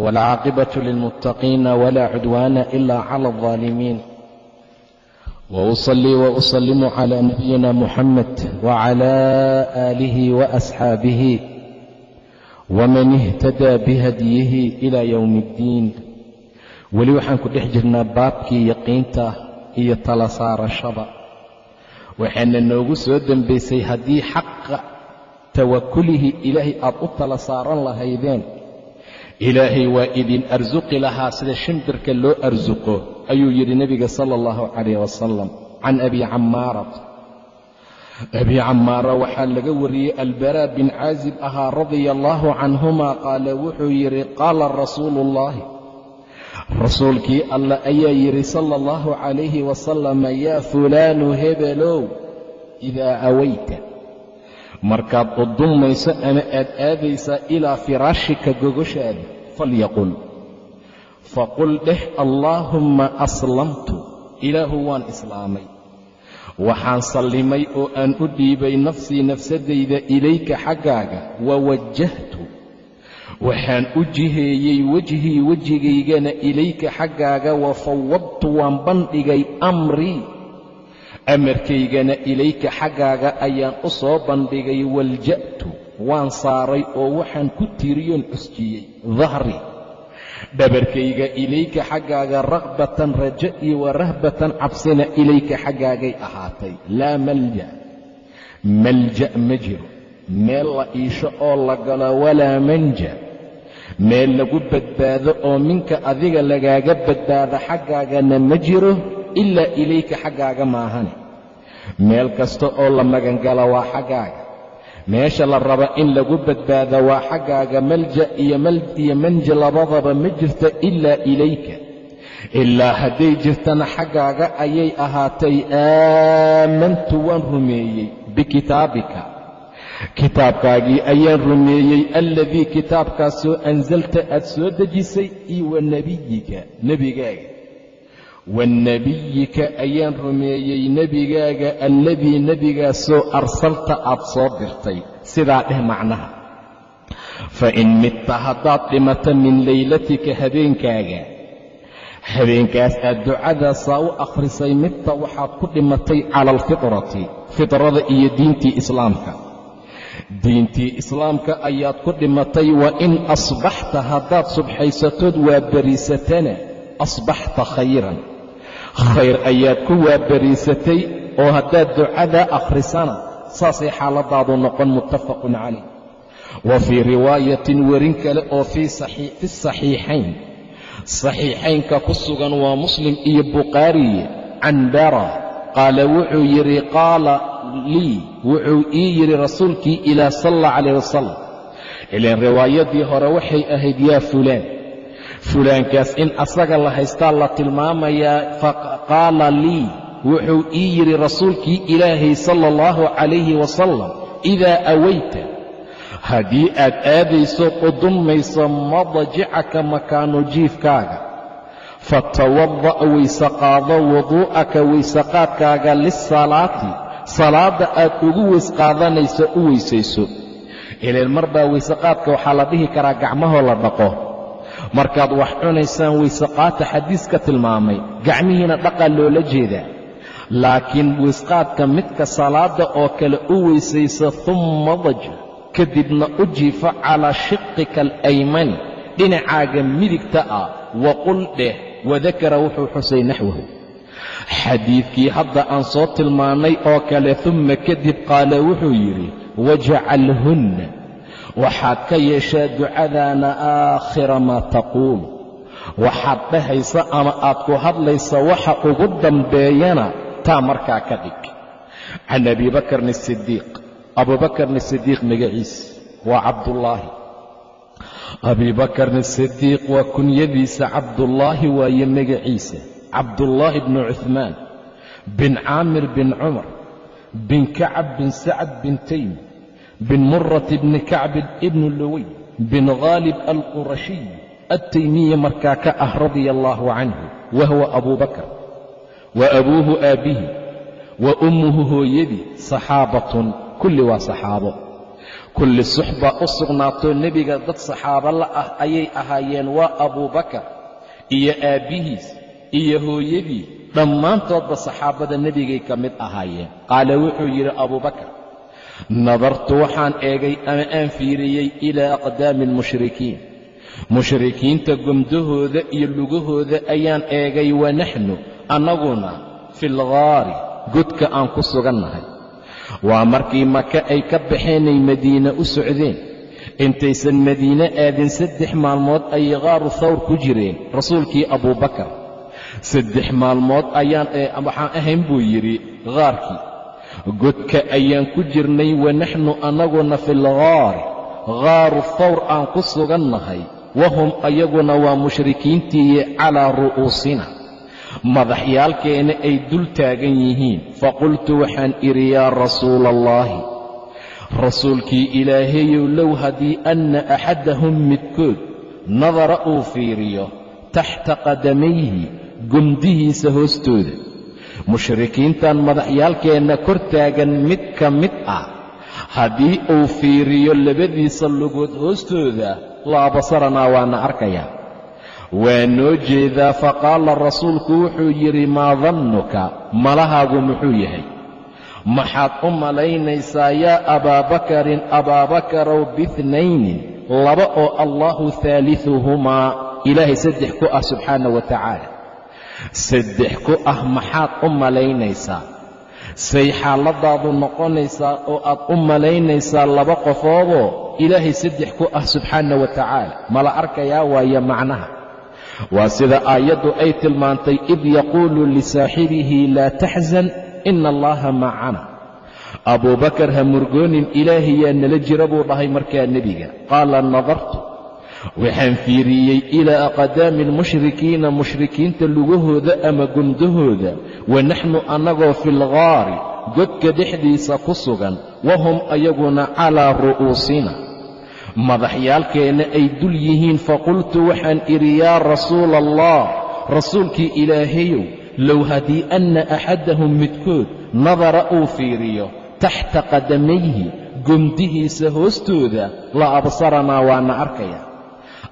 waalcaaqibatu lilmuttaqiina walaa cudwaana ila cala aldaalimiin wausalii wausalimu calaa nabiyina muxamed wacala aalihi waasxaabihi waman ihtadaa bihadyihi ilaa yowmi iddiin weli waxaan ku dhex jirnaa baabkii yaqiinta iyo tala saarashada waxaana noogu soo dembaysay haddii xaqa tawakulihi ilaahay aad u tala saaran lahaydeen ilaahay waa idin arsuqi lahaa sida shimbirka loo arsuqo ayuu yidhi nebiga sala allahu calayh wasalam can abi camaarat abi camaara waxaa laga wariyey albaraa bin caazib ahaa radia allaahu canhuma qaala wuxuu yidhi qaala rasuulu ullaahi rasuulkii allah ayaa yidhi sala allahu calayhi wasalama yaa fulaanu hebelow idaa awayta markaad udummayso ama aad aadaysaa ilaa firaashika gogoshaada falyaqul. Faqul dheh allaahumma aslamtu. Ilaahu waan islaamay. Waxaan sallimay oo aan u dhiibay nafsii nafsadayda ilayka xaggaaga wa wajahtu waxaan u jiheeyey wejhii wejigaygana ilayka xaggaaga wa fawadtu waan bandhigay amrii amarkaygana ilayka xaggaaga ayaan u soo bandhigay walja'tu waan saaray oo waxaan ku tiriyoon cusjiyey. Dahri. Dhabarkayga ilayka xaggaaga ragbatan raja iyo wa rahbatan cabsina ilayka xaggaagay ahaatay. Laa malja. Malja ma jiro. Meel la iisho oo la galo walaa manja. Meel lagu badbaado oo minka adiga lagaaga badbaado xaggaagana ma jiro ilaa ilayka xaggaaga maahane. Meel kasta oo la magangala waa xaggaaga. Meesha la raba in lagu badbaado waa xaggaaga malja iyo manja labadaba ma jirta ilaa ilayka. Ilaa hadday jirtana xaggaaga ayay ahaatay aamantu waan rumeeyey bikitaabika. Kitaabkaagii ayaan rumeeyey alladii kitaabkaasoo ansalta aad soo dejisay iyo wa nebiyika nebigaaga wanebiyika ayaan rumeeyey nebigaaga alladii nebigaasoo arsalta aad soo dirtay sidaa dheh macnaha fa in midta haddaad dhimato min laylatika habeenkaaga habeenkaas aad ducadaasaa u akhrisay midta waxaad ku dhimatay cala alfitrati fitrada iyo diintii islaamka diintii islaamka ayaad ku dhimatay wa in asbaxta haddaad subxaysatood waa beriisatana asbaxta khayran khayr ayaad ku waabariisatay oo haddaad ducadaa akhrisana saasay xaaladaadu noqon muttafaqun calayh. Wa fii riwaayatin werin kale oo fi saxiixayn. Saxiixaynka ku sugan waa muslim iyo bukhaariye can bara. Qaala wuxuu yidhi qaala lii wuxuu ii yidhi rasuulkii ilaa sal allah calayh wasalam ilaan riwaayadii hore waxay ahayd yaa fulaan fulaankaas in asaga la haystaa la tilmaamayaa faqaala lii wuxuu ii yidhi rasuulkii ilaahay sala allahu calayhi wasalam idaa awayta haddii aad aadayso qudummayso madajicaka makaanu jiifkaaga fatawada' weyse qaado wuduu'aka weysaqaadkaaga lisalaati salaadda aad ugu weys qaadanayso u weysayso ileen marbaa weysaqaadka waxaa la dhihi karaa gacmahoo la dhaqo markaad wax cunaysaan weysaqaata xadiiska tilmaamay gacmihiina dhaqaa loola jeedaa laakiin weysqaadka midka salaadda oo kale u weysaysa humma daj kadibna u jiifo calaa shiqika alaymani dhinacaaga midigta ah waqul dheh wadakara wuxuu xusay naxwahu. Xadiidkii hadda aan soo tilmaannay oo kale humma kadib qaala wuxuu yidhi wajacalhunna waxaad ka yeeshaa ducadaana aakhira maa taquul waxaad dhahaysa ama aad ku hadlaysa waxa ugu dambeeyana taa markaa ka dhig. Can abi bakrn asidiiq abubakarn asidiiq magaciis waa cabdullaahi. Abiibakarna sidiiq waa kunyadiisa cabdullaahi waaye magaciisa. Cabdullaahi bnu cuhmaan bin caamir bin cumar bin kacab bin sacad bin taym bin murati bni kacbin ibnu lowey bin khaalib alqurashiy attaymiya markaa ka ah radia allaahu canhu wa huwa abuu bakar wa abuuhu aabbihi wa ummuhu hooyadii saxaabatun kulli waa saxaabo. Kulli suxbaa u sugnaatoo nebiga dad saxaabo la ah ayay ahaayeen waa abuubakar iyo aabbihiis iyo hooyadii dhammaantoodba saxaabada nebigay ka mid ahaayeen. Qaala wuxuu yidhi abuubakar nadartu waxaan eegay ama aan fiiriyey ilaa aqdaami almushrikiin mushrikiinta gomdahooda iyo lugahooda ayaan eegay wa naxnu annaguna fi lghaari godka aan ku sugannahay. Waa markii maka ay ka baxeenay madiine u socdeen. Intaysan madiine aadin saddex maalmood ayay qaaru thawr ku jireen rasuulkii abuubakar saddex maalmood ayaan waxaan ahayn buu yidhi haarkii godka ayaan ku jirnay wa naxnu annaguna fi lghaari khaaru thawr aan ku sugannahay wahum ayaguna waa mushrikiintiiyo calaa ru'uusina. Madaxyaalkeena ay dul taagan yihiin. Faqultu waxaan idhi yaa rasuula allaahi rasuulkii ilaahayow low haddii anna axadahum midkood nadara uu fiiriyo taxta qadamayhi gomdihiisa hoostooda mushrikiintan madaxyaalkeenna kor taagan mid ka mid ah. Haddii uu fiiriyo labadiisa lugood hoostooda laa basaranaa waana arkayaa waa noo jeedaa faqaala rasuulku wuxuu yidhi maa dannuka? Malahaagu muxuu yahay? Maxaad u malaynaysaa yaa abaabakarin abaabakarow biitnaynin laba oo allaahu haaliuhumaa ilaahay saddex ku ah subxaana wa tacaala saddex ku ah maxaad u malaynaysaa? Say xaaladaadu noqonaysaa oo aad u malaynaysaa laba qofoodoo ilaahay saddex ku ah subxaana wa tacaala. Mala arkayaa waayo macnaha? Waa sida aayaddu ay tilmaantay id yaquulu lisaaxibihi laa taxzan ina allaha macana abuubakar ha murgoonin ilaahayaa nala jira buu dhahay markaa nebiga. Qaala nadartu waxaan fiiriyey ilaa aqdaami almushrikiina mushrikiinta lugahooda ama gundahooda. Wa naxnu annagoo fi lghaari godka dhexdiisa ku sugan. Wahum ayaguna calaa ru'uusina. Madaxyaalkeenna ay dul yihiin faqultu waxaan idhi yaa rasuula allah rasuulkii ilaahayow low haddii anna axadahum midkood nadara uu fiiriyo taxta qadamayhi gomdihiisa hoostooda la absaranaa waana arkaya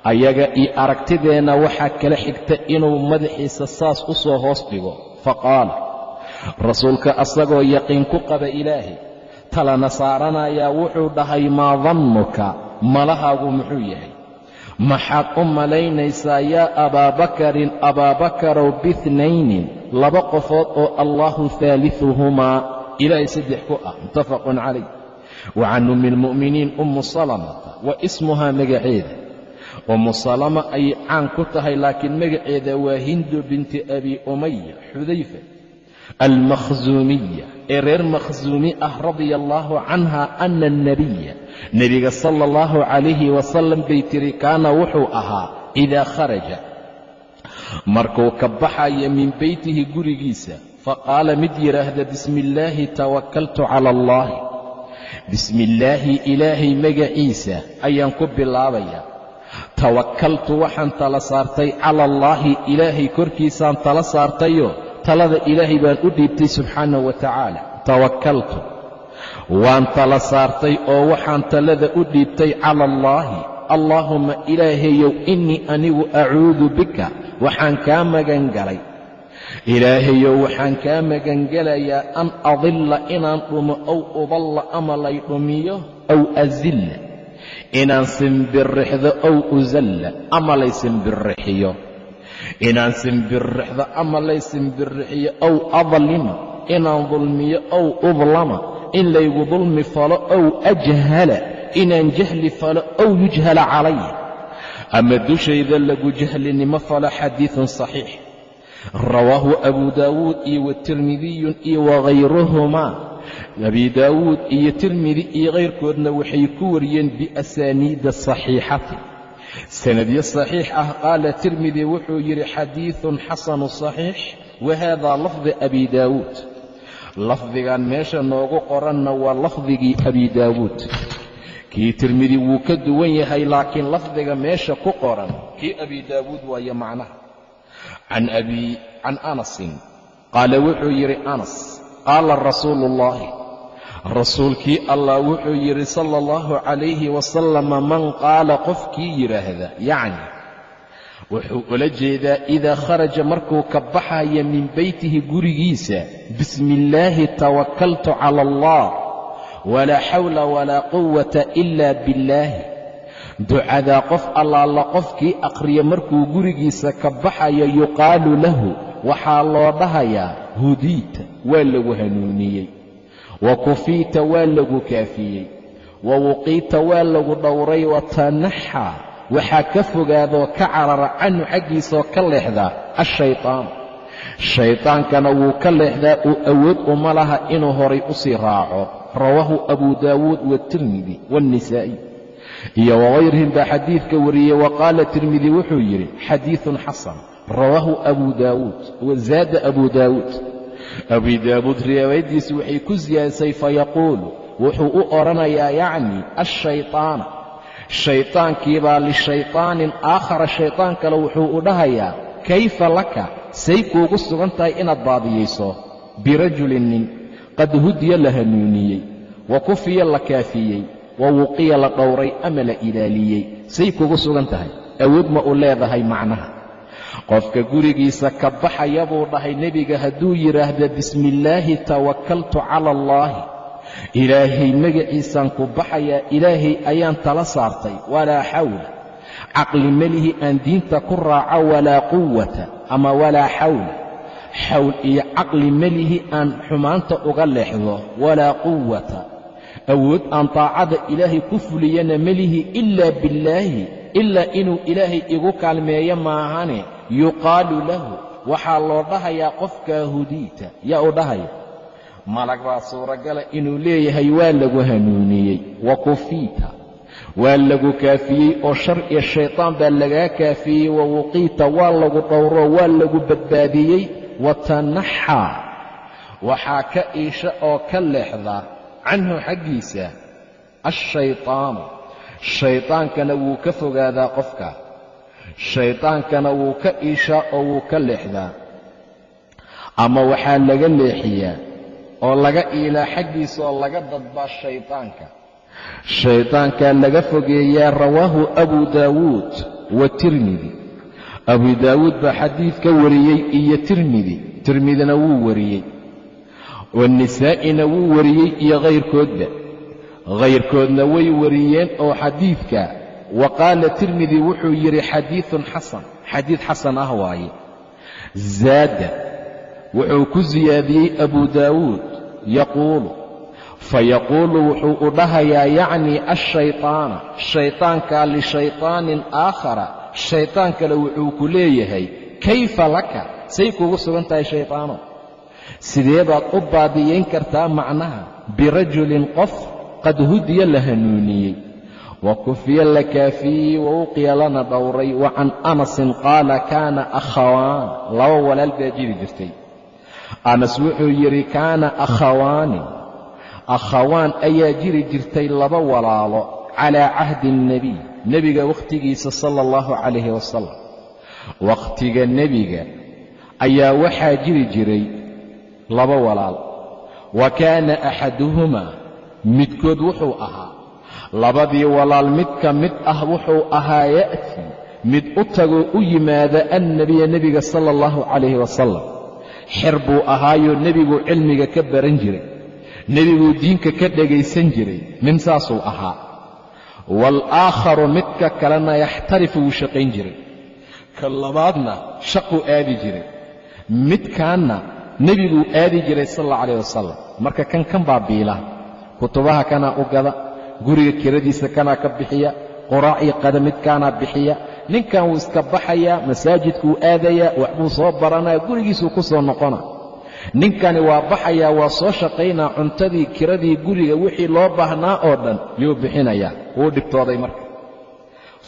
ayaga iyo aragtideenna waxaa kala xigta inuu madaxiisa saas u soo hoos dhigo. Faqaala rasuulka asagoo yaqiin ku qaba ilaahay talana saaranayaa wuxuu dhahay maa dannuka? Malahaagu muxuu yahay? Maxaad u malaynaysaa yaa abaabakarin abaabakarow biitnaynin laba qofood oo allaahu haaliuhumaa ilaahay saddex ku ah muttafaqun calayh. Wa can ummi almu'miniin ummu salamata wa ismuhaa magaceeda ummu salama ayay caan ku tahay laakiin magaceeda waa hindu binti abi umaya xudayfa almakhsuumiya ee reer makhsuumi ah radia allaahu canha ana alnebiya nebiga sala allahu calayhi wasalam bay tiri kaana wuxuu ahaa idaa kharaja markuu ka baxaya min beytihi gurigiisa faqaala mid yidhaahda bismi illaahi tawakaltu cala allaahi bismi illaahi ilaahay magaciisa ayaan ku bilaabayaa tawakaltu waxaan tala saartay cala allaahi ilaahay korkiisaan tala saartayo talada ilaahay baan u dhiibtay subxaanahu wa tacaala. Tawakaltu waan tala saartay oo waxaan talada u dhiibtay cala allaahi allaahumma ilaahayow innii anigu acuudu bika waxaan kaa magan galay. Ilaahayow waxaan kaa magangelayaa an adilla inaan dhumo ow udalla ama lay dhumiyo ow azilla inaan simbirrixdo ow usalla ama lay simbirrixiyo. Inaan simbirrixdo ama lay simbirrixiyo ow adlima inaan dulmiyo ow udlama in laygu dulmi falo ow ajhala inaan jahli falo ow yujhala calaya ama dushayda lagu jahlinimo falo xadiidun saxiix. Rawaahu abu daawuud iyo watirmidiyun iyo wakhayruhumaa abi daawuud iyo tirmidi iyo kayrkoodna waxay ku wariyeen biasaaniida saxiixatin sanadyo saxiix ah qaala tirmidi wuxuu yidhi xadiidun xasanu saxiix wa haadaa lafdi abi daawuud lafdigan meesha noogu qoranna waa lafdigii abi daawuud kii tirmidi wuu ka duwan yahay laakiin lafdiga meesha ku qoran kii abi daawuud waayo macnaha. Can anasin qaala wuxuu yidhi anas qaala rasuulu ullaahi rasuulkii allah wuxuu yidhi sala allahu calayhi wasalama man qaala qofkii yidhaahda yacni wuxuu ula jeedaa idaa kharaja markuu ka baxaya min beytihi gurigiisa bismi illaahi tawakaltu cala allah walaa xawla walaa quwata ila billaahi. Ducadaa qof allaala qofkii aqhriya markuu gurigiisa ka baxayo yuqaalu lahu waxaa loo dhahayaa hudiita waa lagu hanuuniyey. Wa kufiita waa lagu kaafiyey. Wa wuqiita waa lagu dhowray. Watanaxaa waxaa ka fogaadoo ka carara canhu xaggiisaoo ka leexdaa ashaytaan shaytaankana wuu ka leexdaa uu awood uma laha inuu horay u sii raaco. Rawaahu abu daawuud waatirmidi waannisaa'i iyo wakayrihim baa xadiidka wariyey wa qaala tirmidi wuxuu yidhi xadiidun xasan rawaahu abu daawuud wazaada abu daawuud abi daawuud riwaayaddiisi waxay ku siyaadisay fayaquulu wuxuu u odhanayaa yacni ashaytaana shaytaankiibaa lishaytaanin aakhara shaytaan kale wuxuu u dhahayaa kayfa laka? Say kuugu sugan tahay inaad baadiyayso birajulin nin qad hudiya la hanuuniyey wa kufiya la kaafiyey wa wuqiya la dhowray ama la ilaaliyey. Say kuugu sugan tahay. Awood ma leedahay macnaha qofka gurigiisa ka baxaya buu dhahay nebiga hadduu yidhaahda bismiillaahi tawakkaltu cala allaahi. Ilaahay magaciisaan ku baxayaa ilaahay ayaan tala saartay walaa xawla caqli melihi aan diinta ku raaco walaa quwata ama walaa xawla xawl iyo caqli melihi aan xumaanta uga leexdo walaa quwata awood aan taacada ilaahay ku fuliyana melihi ilaa billaahi. Ilaa inuu ilaahay igu kaalmeeyo maahane yuqaalu lahu waxaa loo dhahayaa qofkaa hudiita yaa u dhahaya malag baa suuragala inuu leeyahay waa lagu hanuuniyey wa kufiita waa lagu kaafiyey oo shar iyo shaytaan baa lagaa kaafiyey wa wuqiita waa lagu dhowro waa lagu badbaadiyey wa tanaxaa waxaa ka iisha oo ka leexda canhu xaggiisa ashaytaanu shaytaankana wuu ka fogaadaa qofka shaytaankana wuu ka iishaa oo wuu ka leexdaa. Ama waxaa laga leexiyaa oo laga iilaa xaggiisa oo laga dadbaa shaytaanka. Shaytaankaa laga fogeeyaa rawaahu abu daawuud wa tirmidi abu daawuud baa xadiidka wariyey iyo tirmidi tirmidina wuu wariyey. Waannisaa'ina wuu wariyey iyo hayrkoodba hayrkoodna way wariyeen oo xadiidka wa qaala tirmidi wuxuu yidhi xadiidun xasan xadiid xasan ah waaye. Zaada wuxuu ku siyaadiyey abu daawuud yaquulu. Fayaquulu wuxuu u dhahayaa yacnii ashaytaana shaytaankaa lishaytaanin aakhara. Shaytaan kale wuxuu ku leeyahay kayfa laka? Say kugu sugan tahay shaytaano. Sidee baad u baadiyayn kartaa macnaha? Birajulin qof qad hudiya la hanuuniyey wa kufiya la kaafiyey wa uqiya lana dhowray wa can anasin qaala kaana akhawaan laba walaal baa jiri jirtay. Anas wuxuu yidhi kaana akhawaani akhawaan ayaa jiri jirtay laba walaalo calaa cahdi alnebiy nebiga wakhtigiisa sala allahu calayhi wasalam wakhtiga nebiga ayaa waxaa jiri jiray laba walaal. Wa kaana axaduhumaa midkood wuxuu ahaa labadii walaal mid ka mid ah wuxuu ahaa ya'tii mid u tagoo u yimaada annebiya nebiga sala allahu calayhi wasalam xer buu ahaayoo nebiguu cilmiga ka baran jiray nebiguu diinka ka dhegaysan jiray nin saasuu ahaa. Waalaakharu midka kalena yaxtarifu wuu shaqayn jiray. Ka labaadna shaquu aadi jiray. Midkaanna nebiguu aadi jiray sal alla calayh wasalam marka kan kan baa biila kutubaha kanaa u gada guriga kiradiisa kanaa ka bixiya quraac iyo qada midkaanaa bixiya. Ninkan wuu iska baxayaa masaajidkuu aadayaa waxbuu soo baranaya gurigiisuu ku soo noqona. Ninkani waa baxayaa waa soo shaqaynaa cuntadii kiradii guriga wixii loo baahnaa oo dhan yuu bixinayaa? Wuu dhibtooday marka.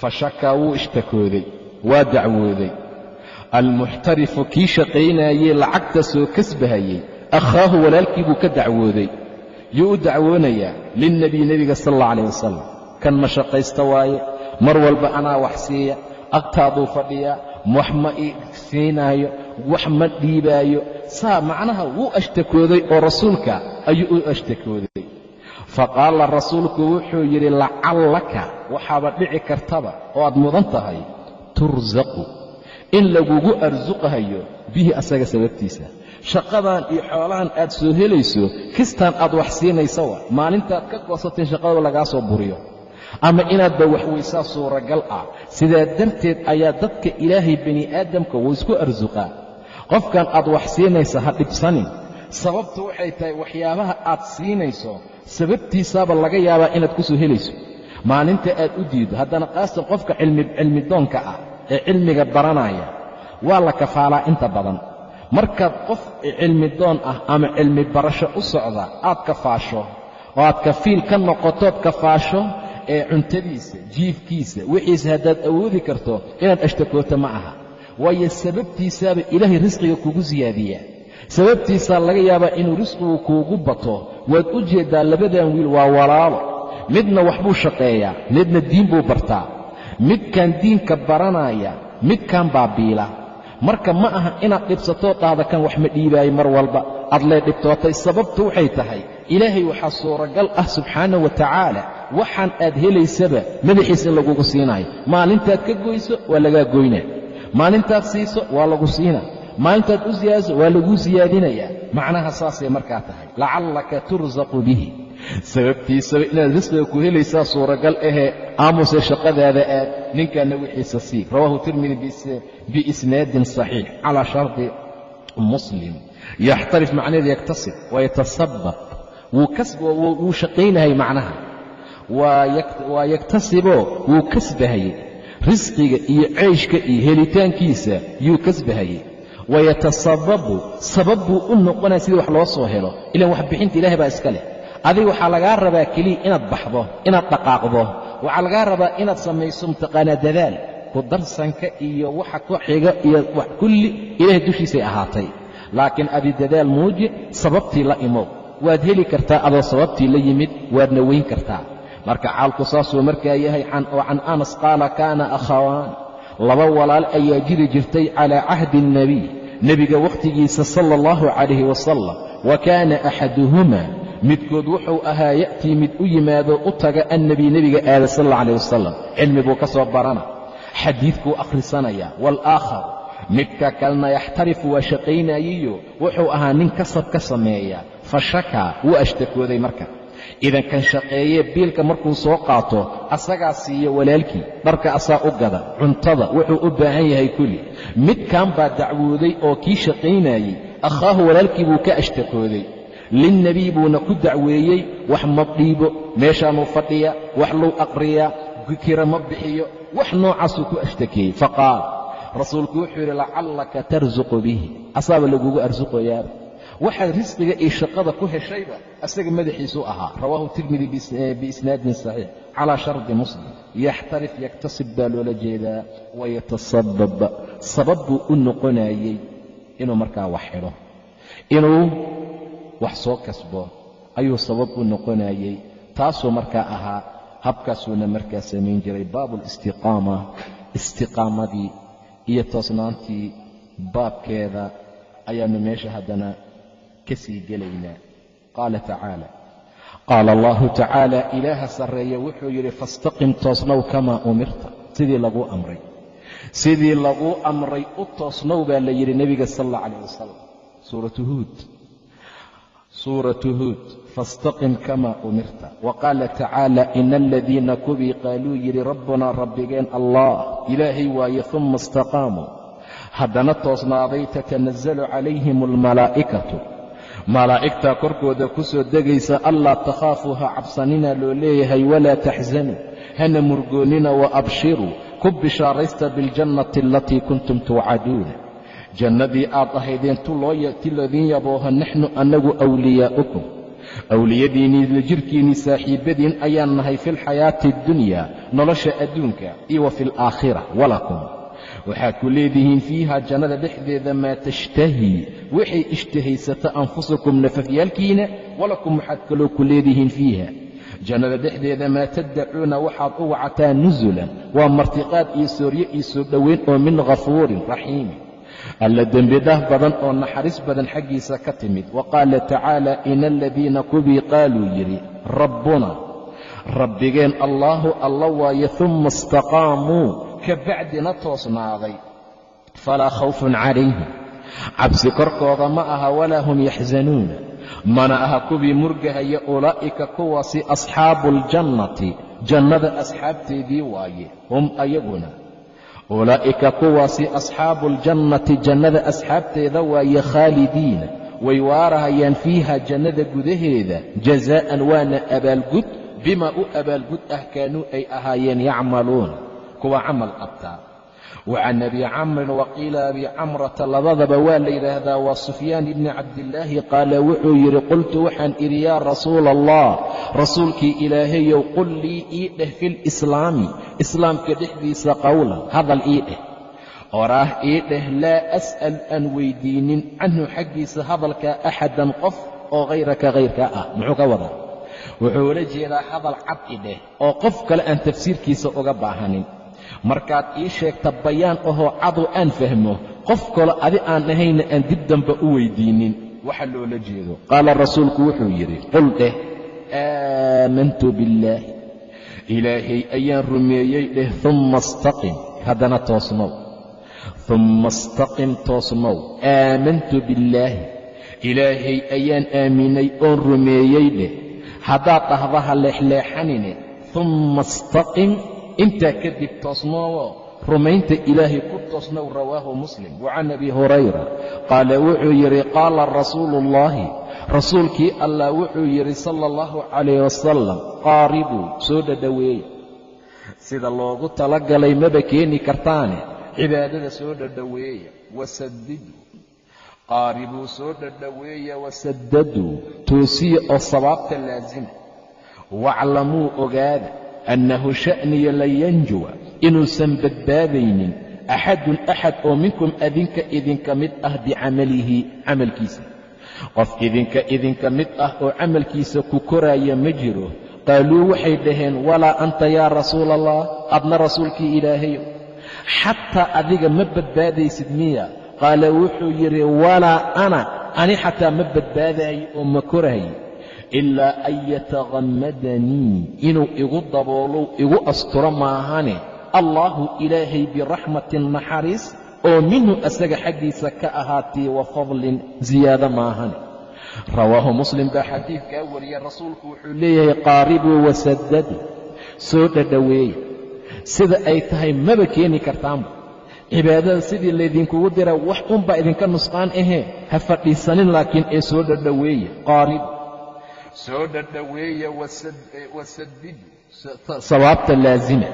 Fa shakaa wuu ishtakooday waa dacwooday. Almuxtarifu kii shaqaynayey lacagta soo kasbahayey akhaahu walaalkii buu ka dacwooday yuu u dacwoonayaa lilnebiy nebiga sal alla calayh wasalam kan ma shaqaysta waaye? Mar walba anaa wax siiya agtaaduu fadhiyaa wax ma i siinaayo wax ma dhiibaayo. Saa macnaha wuu ashtakooday oo rasuulka ayuu u ashtakooday. Fa qaala rasuulku wuxuu yidhi lacallaka waxaaba dhici kartaba oo aad mudan tahay. Tursaqu in lagugu arsuqahayo bihi asaga sababtiisa shaqadan iyo xoolahan aad soo helayso kistaan aad wax siinaysa wa? Maalintaad ka goosateen shaqadaba lagaa soo buriyo. Ama inaadba waxweysaa suuragal ah. Sidaa darteed ayaa dadka ilaahay bani aadamka wuu isku arsuqaa qofkan aad wax siinaysa ha dhibsanin. Sababtu waxay tahay waxyaabaha aad siinayso sababtiisaaba laga yaabaa inaad ku soo helayso. Maalinta aad u diiddo haddana qaastan qofka cilmidoonka ah ee cilmiga baranaya waa la kafaalaa inta badan markaad qof cilmidoon ah ama cilmi barasho u socda aad kafaasho oo aad kafiil ka noqotood kafaasho ee cuntadiisa jiifkiisa wixiisa haddaad awoodi karto inaad ashtakooto ma aha. Waayo sababtiisaaba ilaahay risqiga kugu siyaadiyaa sababtiisaa laga yaabaa inuu risqigu kuugu bato. Waad u jeeddaa labadan wiil waa walaalo. Midna waxbuu shaqeeyaa midna diin buu bartaa. Midkan diinka baranaya midkan baa biila marka ma aha inaad dhibsatoo dhahda kan wax ma dhiibaayo mar walba. Aad lee dhibtootay sababtu waxay tahay ilaahay waxaa suuragal ah subxaana wa tacaala waxaan aad helaysaba madaxiisa in lagugu siinaayo maalintaad ka goyso waa lagaa goynaa. Maalintaad siiso waa lagu siinaa maalintaad u siyaadiso waa laguu siyaadinayaa. Macnaha saasay markaa tahay lacallaka tursaqu bihi sababtiisaba inaad risqiga ku helaysaa suuragal ahee aamuse shaqadaada aad ninkanna wixiisa sii rawaahu tirmidi biisnaadin saxiix calaa shardi muslim. Yaxtarif macnaheeda yaktasib wayatasabab wuu shaqaynahay macnaha. Waa yaktasiboo wuu kasbahayey risqiga iyo ceyshka iyo helitaankiisa yuu kasbahayey wayatasababu sabab buu u noqonaya sidii wax loo soo helo. Ilaan waxbixinta ilahay baa iska leh adiga waxaa lagaa rabaa keliya inaad baxdo inaad dhaqaaqdo waxaa lagaa rabaa inaad samayso mutaqaanaa dadaal ku darsanka iyo waxa ku xiga iyo wax kulli ilaahay dushiisay ahaatay laakiin adi dadaal muuji sababtii la imow waad heli kartaa adoo sababtii la yimid waadna weyn kartaa marka caalku saasuu markaa yahay oo can anas qaala kaana akhawaan laba walaal ayaa jiri jirtay calaa cahdi الnebiy nebiga wakhtigiisa sala اllahu calayhi wasalam wa kaana axaduhumaa midkood wuxuu ahaa ya'tii mid u yimaado u taga annebiy nebiga aada sal alla calayh wasalam cilmi buu ka soo barana xadiidkuu akhrisanayaa waalaakhar midka kalena yaxtarifu waa shaqaynayiyo wuxuu ahaa nin kasab ka sameeya fa shakaa wuu ashtakooday marka. Idan kan shaqeeyee biilka markuu soo qaato asagaa siiya walaalkii dharka asaa u gada cuntada wuxuu u baahan yahay kulli midkan baa dacwooday oo kii shaqaynayey akhaahu walaalkii buu ka ashtakooday linnebiy buuna ku dacweeyey wax ma dhiibo meeshaanuu fadhiya wax luu aqriyaa kira ma bixiyo wax noocaasuu ku ashtakeeyey faqaal rasuulku wuxuu yidhi lacallaka tarsuqu bihi. Asaaba lagugu arsuqoyaaba waxaad risqiga iyo shaqada ku heshayba asaga madaxiisuu ahaa. Rawaahu tirmidi biisnaadin saxiix. Calaa shardi muslim. Yaxtarif yaktasib baa loola jeedaa. Wayatasabab sabab buu u noqonayey inuu markaa wax xidho inuu wax soo kasbo ayuu sabab u noqonayey taasuu markaa ahaa habkaasuuna markaa samayn jiray baabu alistiqaama istiqaamadii iyo toosnaantii baabkeeda ayaannu meesha haddana ka sii gelaynaa. Qaala tacaala qaala allahu tacaala ilaaha sarreeye wuxuu yidhi fastaqim toosnow kamaa umirta. Sidii laguu amray. Sidii laguu amray u toosnow baa la yidhi nebiga sal alla calayh wasalam suuratu huud suuratu huud fastaqim kamaa umirta wa qaala tacaala ina aladiina kubii qaaluu yidhi rabbunaa rabbigeen allah ilaahay waaye uma istaqaamuu haddana toosnaaday tatanazalu calayhim almalaa'ikatu malaa'igtaa korkooda ku soo degaysa allaa takhaafuu ha cabsanina loo leeyahay walaa taxsanuu hana murgoonnina wa abshiruu ku bishaaraysta biاljannati alatii kuntum tuucaduuna jannadii aad ahaydeen ti ladiin yabooha naxnu annagu wliyaa'ukum awliyadiinnii la jirhkiinnii saaxiibbadiin ayaan nahay fi lxayaati addunyaa nolosha adduunka iyo wa fi alaakhira walakum. Waxaad ku leedihiin fiiha jannada dhexdeeda maa tashtahii waxay ishtahaysata anfusakum nafafyaalkiina walakum waxaad kaloo ku leedihiin fiiha. Jannada dhexdeeda maa taddacuuna waxaad u wacataa nusulan waa martiqaad iyo sooryo iyo soo dhoweyn oo min ghafuurin raxiimin alla dembidaaf badan oo naxariis badan xaggiisa ka timid. Wa qaala tacaala ina aladiina kubii qaaluu yidhi rabbuna rabbigeen allaahu alla waaye humma istaqaamuu ka bacdina toosnaaday. Falaa khawfun calayhim. Cabsi korkooda ma aha walaa hum yaxsanuuna mana aha kuwii murgahaya ulaa'ika kuwaasi asxaabu aljannati jannada asxaabteedii waaye hum ayaguna ulaa'ika kuwaasi asxaabu aljannati jannada asxaabteeda waaye khaalidiina. Way waarahayaan fiiha jannada gudaheeda. Jazaa'an waana abaalgud bimaa u abaalgud ah kaanuu ay ahaayeen yacmaluuna kuwa camal qabtaa wa can abi camrin waqiila abi camrata labadaba waa la yidhaahdaa waa sufyaan ibni cabdillaahi qaala wuxuu yidhi qultu waxaan idhi yaa rasuula allah rasuulkii ilaahayow qul lii ii dheh filislaami islaamka dhexdiisa qowlan hadal ii dheh oraah ii dheh laa as'al aan weydiinin canhu xaggiisa hadalkaa axadan qof oo hayraka hayrkaa ah muxuu ka wadaa wuxuu ula jeedaa hadal cad i dheh oo qof kale aan tafsiirkiisa uga baahanin markaad ii sheegta bayaan ahoo cadu aan fahmo qof kalo adi aan ahayna aan dib dambe u weydiinin. Waxa loola jeedo. Qaala rasuulku wuxuu yidhi qul dheh aamantu billaahi. Ilaahay ayaan rumeeyey dheh humma istaqim. Haddana toosnow. Humma istaqim toosnow. Aamantu billaahi. Ilaahay ayaan aaminay oon rumeeyey dheh haddaad dhahda ha leexleexanine humma istaqim intaa kadib toosnoowo rumaynta ilaahay ku toosnow rawaahu muslim. Wa can abi hurayra qaala wuxuu yidhi qaala rasuulu ullaahi rasuulkii allah wuxuu yidhi sala allahu calayh wasalam qaaribuu soo dhadhoweeya sida loogu talagalay maba keeni kartaane. Cibaadada soo dhadhoweeya wasadiduu qaaribuu soo dhadhoweeya wasaddaduu. Toosiya oo sabaabta laasima waclamuu ogaada annahu sha'niya lan yanjuwa inuusan badbaadaynin axadun axad oo minkum adinka idinka mid ah bicamalihi camalkiisa qof idinka idinka mid ah oo camalkiisa ku koraaya ma jiro qaaluu waxay dhaheen walaa anta yaa rasuula allah adna rasuulkii ilaahayo xataa adiga ma badbaadaysid miya qaala wuxuu yidhi walaa ana ani xataa ma badbaadaayo oo ma koraayo ilaa an yatahammadanii inuu igu daboolow igu asturo maahane allaahu ilaahay biraxmatin naxariis oo minhu asaga xaggiisa ka ahaatay wa fadlin ziyaado maahane rawaahu muslim baa xadiidkaa wariya rasuulku wuxuu leeyahay qaaribuu wasaddadu soo dhadhoweeya sida ay tahay maba keeni kartaanba cibaadada sidii laydinkugu dira wax unbaa idinka nusqaan ahee ha fadhiisanin laakiin ee soo dhadhoweeya qaaribu soo dhadhoweeya wasadidu sawaabta laasima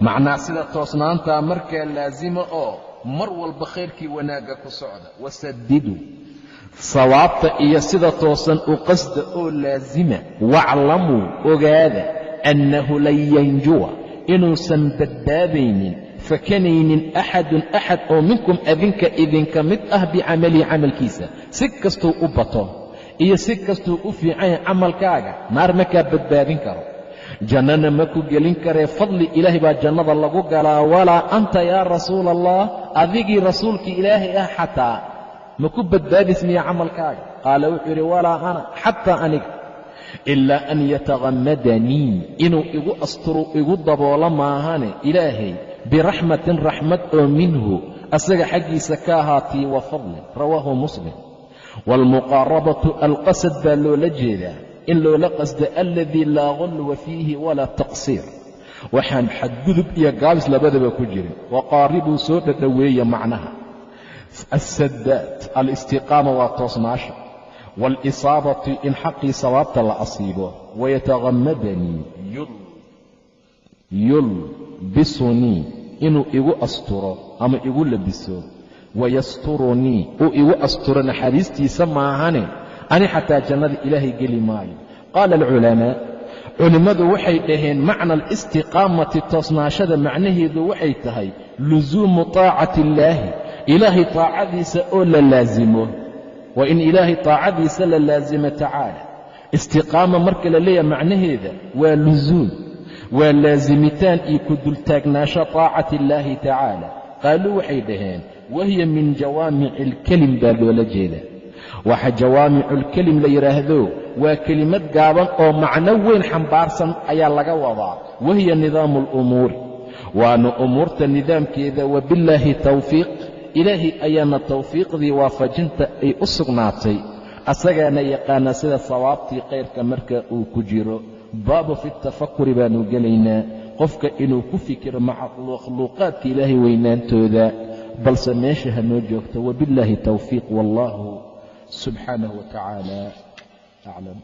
macnaa sida toosnaantaa markaa laasima oo mar walba khayrkii wanaagga ku socda wasadidu sawaabta iyo sida toosan u qasda oo laasima waclamuu ogaada annahu lan yanjuwa. Inuusan badbaadaynin fakanaynin axadun axad oo minkum adinka idinka mid ah bicamalihi camalkiisa. Si kastuu u bato iyo si kastuu u fiicanya camalkaaga naar makaa badbaadin karo. Jannana ma ku gelin karee fadli ilaahay baa jannada lagu galaa. Walaa anta yaa rasuula allah adigii rasuulkii ilaahay ah xataa ma ku badbaadis miya camalkaaga. Qaala wuxuu yidhi walaa ana xataa aniga ilaa an yatahammadanii inuu igu asturo igu daboolo maahane ilaahay biraxmatin raxmad oo minhu asaga xaggiisa ka ahaatay wa fadlin rawaahu muslim waalmuqaarabatu alqasad baa loola jeedaa in loola qasda aladii laa qulwa fiihi walaa taqsiir waxaan xadgudub iyo gaabis labadaba ku jirin waqaaribuu soo dhadhoweeya macnaha alsadaad alistiqaama waa toosnaasha waalisaabatu in xaqii sawaabta la asiibo wayatahammadanii yulbisunii inuu igu asturo ama igu labiso wayasturunii uu igu asturo naxariistiisa maahane. Ani xataa jannada ilaahay geli maayo. Qaala alculamaa culimmadu waxay dhaheen macna alistiqaamati toosnaashada macnaheedu waxay tahay lusuumu taacati illaahi. Ilaahay taacadiisa oo la laasimo waa in ilaahay taacadiisa la laasimo tacaala. Istiqaama marka la leeyahay macnaheeda waa lusuum waa laasimitaan iyo ku dultaagnaansho taacati illaahi tacaala. Qaaluu waxay dhaheen wahiya min jawaamici alkelim baa loola jeeda waxa jawaamiculkelim la yidhaahdo waa kelimad gaaban oo macno weyn xambaarsan ayaa laga wadaa. Wahiya nidaamu alumuur waana umuurta nidaamkeeda wabillaahi tawfiiq. Ilaahay ayaana tawfiiqdii waafajinta ay u sugnaatay. Asagaana yaqaana sida sawaabtii khayrka marka uu ku jiro baabu fi tafakuri baanu gelaynaa. Qofka inuu ku fikiro makhluuqaadka ilaahay weynaantooda balse meesha hanoo joogto. Wabillaahi tawfiiq wallaahu subxaanahu wa aclam